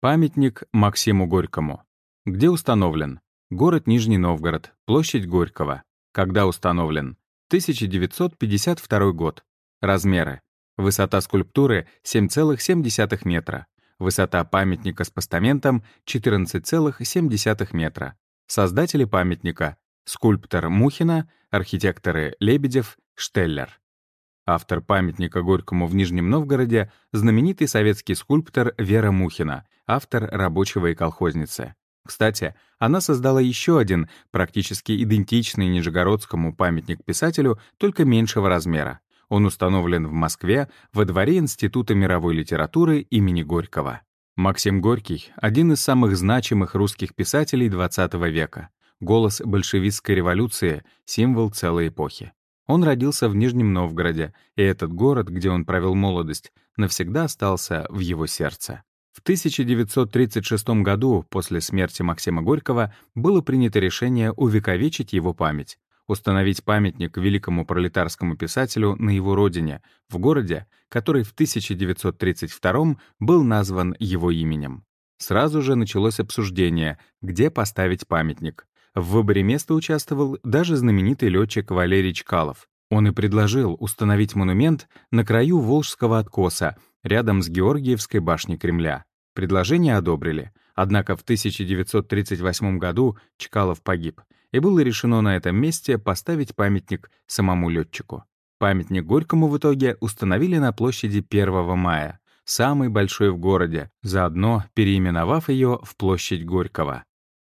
Памятник Максиму Горькому. Где установлен? Город Нижний Новгород, площадь Горького. Когда установлен? 1952 год. Размеры. Высота скульптуры 7,7 метра. Высота памятника с постаментом 14,7 метра. Создатели памятника — скульптор Мухина, архитекторы Лебедев, Штеллер. Автор памятника Горькому в Нижнем Новгороде — знаменитый советский скульптор Вера Мухина, автор «Рабочего и колхозницы». Кстати, она создала еще один, практически идентичный Нижегородскому памятник писателю, только меньшего размера. Он установлен в Москве во дворе Института мировой литературы имени Горького. Максим Горький — один из самых значимых русских писателей XX века. Голос большевистской революции — символ целой эпохи. Он родился в Нижнем Новгороде, и этот город, где он провел молодость, навсегда остался в его сердце. В 1936 году, после смерти Максима Горького, было принято решение увековечить его память установить памятник великому пролетарскому писателю на его родине, в городе, который в 1932 был назван его именем. Сразу же началось обсуждение, где поставить памятник. В выборе места участвовал даже знаменитый летчик Валерий Чкалов. Он и предложил установить монумент на краю Волжского откоса, рядом с Георгиевской башней Кремля. Предложение одобрили, однако в 1938 году Чкалов погиб — и было решено на этом месте поставить памятник самому летчику. Памятник Горькому в итоге установили на площади 1 мая, самой большой в городе, заодно переименовав ее в площадь Горького.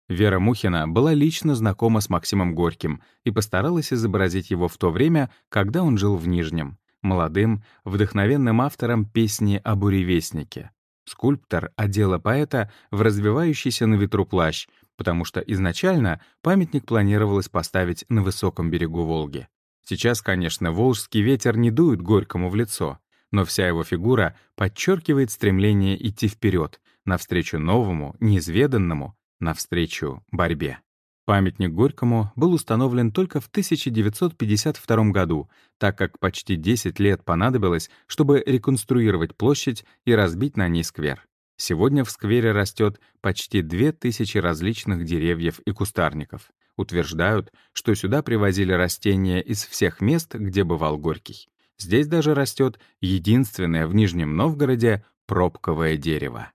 Вера Мухина была лично знакома с Максимом Горьким и постаралась изобразить его в то время, когда он жил в Нижнем, молодым, вдохновенным автором песни о буревестнике. Скульптор одела поэта в развивающийся на ветру плащ, потому что изначально памятник планировалось поставить на высоком берегу Волги. Сейчас, конечно, волжский ветер не дует Горькому в лицо, но вся его фигура подчеркивает стремление идти вперед, навстречу новому, неизведанному, навстречу борьбе. Памятник Горькому был установлен только в 1952 году, так как почти 10 лет понадобилось, чтобы реконструировать площадь и разбить на ней сквер. Сегодня в сквере растет почти 2000 различных деревьев и кустарников. Утверждают, что сюда привозили растения из всех мест, где бывал Горький. Здесь даже растет единственное в Нижнем Новгороде пробковое дерево.